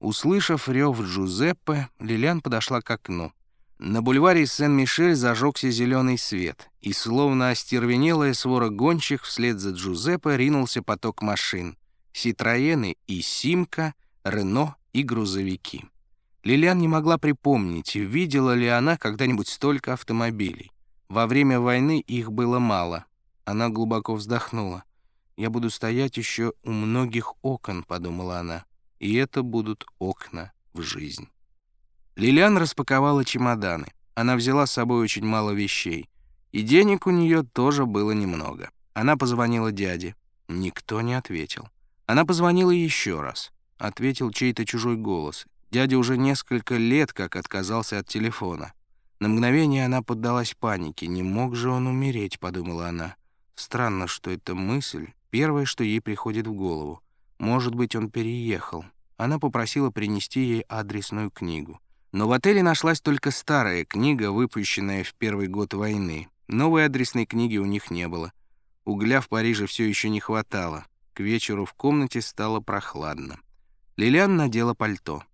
Услышав рев Джузеппе, Лилиан подошла к окну. На бульваре Сен-Мишель зажегся зеленый свет, и словно остервенелая свора гонщик вслед за Джузеппе ринулся поток машин. Ситроены и Симка, Рено и грузовики. Лилиан не могла припомнить, видела ли она когда-нибудь столько автомобилей. Во время войны их было мало. Она глубоко вздохнула. «Я буду стоять еще у многих окон», — подумала она. «И это будут окна в жизнь». Лилиан распаковала чемоданы. Она взяла с собой очень мало вещей. И денег у нее тоже было немного. Она позвонила дяде. Никто не ответил. Она позвонила еще раз. Ответил чей-то чужой голос. Дядя уже несколько лет как отказался от телефона. На мгновение она поддалась панике. «Не мог же он умереть», — подумала она. Странно, что эта мысль — первое, что ей приходит в голову. Может быть, он переехал. Она попросила принести ей адресную книгу. Но в отеле нашлась только старая книга, выпущенная в первый год войны. Новой адресной книги у них не было. Угля в Париже все еще не хватало. К вечеру в комнате стало прохладно. Лилиан надела пальто.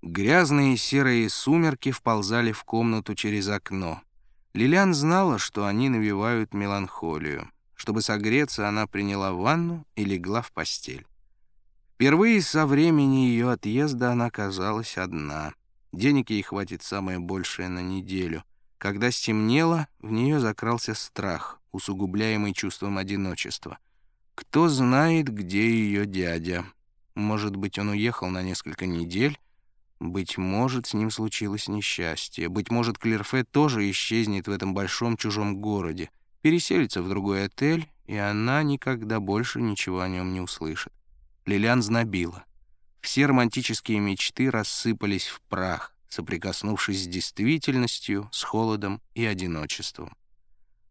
Грязные серые сумерки вползали в комнату через окно. Лилиан знала, что они навевают меланхолию. Чтобы согреться, она приняла ванну и легла в постель. Впервые со времени ее отъезда она казалась одна — Денег ей хватит самое большее на неделю. Когда стемнело, в нее закрался страх, усугубляемый чувством одиночества. Кто знает, где ее дядя? Может быть, он уехал на несколько недель? Быть может, с ним случилось несчастье. Быть может, Клерфе тоже исчезнет в этом большом чужом городе, переселится в другой отель, и она никогда больше ничего о нем не услышит. Лилиан знобила. Все романтические мечты рассыпались в прах, соприкоснувшись с действительностью, с холодом и одиночеством.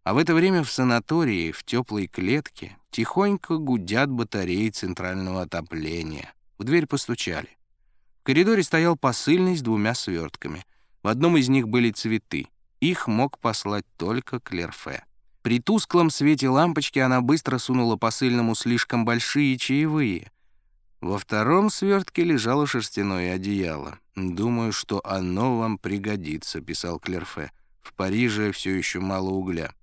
А в это время в санатории, в теплой клетке, тихонько гудят батареи центрального отопления. В дверь постучали. В коридоре стоял посыльный с двумя свертками. В одном из них были цветы. Их мог послать только Клерфе. При тусклом свете лампочки она быстро сунула посыльному слишком большие чаевые — во втором свертке лежало шерстяное одеяло. «Думаю, что оно вам пригодится», — писал Клерфе. «В Париже все еще мало угля».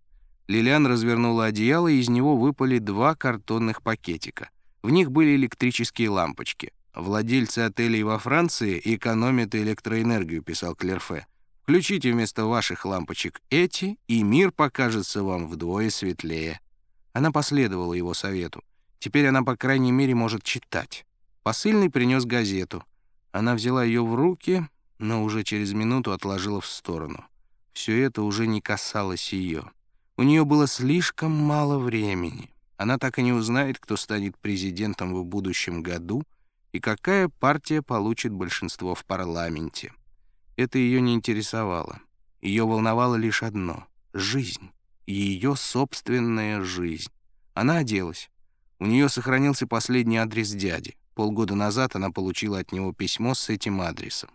Лилиан развернула одеяло, и из него выпали два картонных пакетика. В них были электрические лампочки. «Владельцы отелей во Франции экономят электроэнергию», — писал Клерфе. «Включите вместо ваших лампочек эти, и мир покажется вам вдвое светлее». Она последовала его совету. Теперь она, по крайней мере, может читать. Посыльный принес газету. Она взяла ее в руки, но уже через минуту отложила в сторону. Все это уже не касалось ее. У нее было слишком мало времени. Она так и не узнает, кто станет президентом в будущем году и какая партия получит большинство в парламенте. Это ее не интересовало. Ее волновало лишь одно — жизнь, ее собственная жизнь. Она оделась. У нее сохранился последний адрес дяди. Полгода назад она получила от него письмо с этим адресом.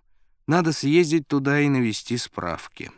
Надо съездить туда и навести справки.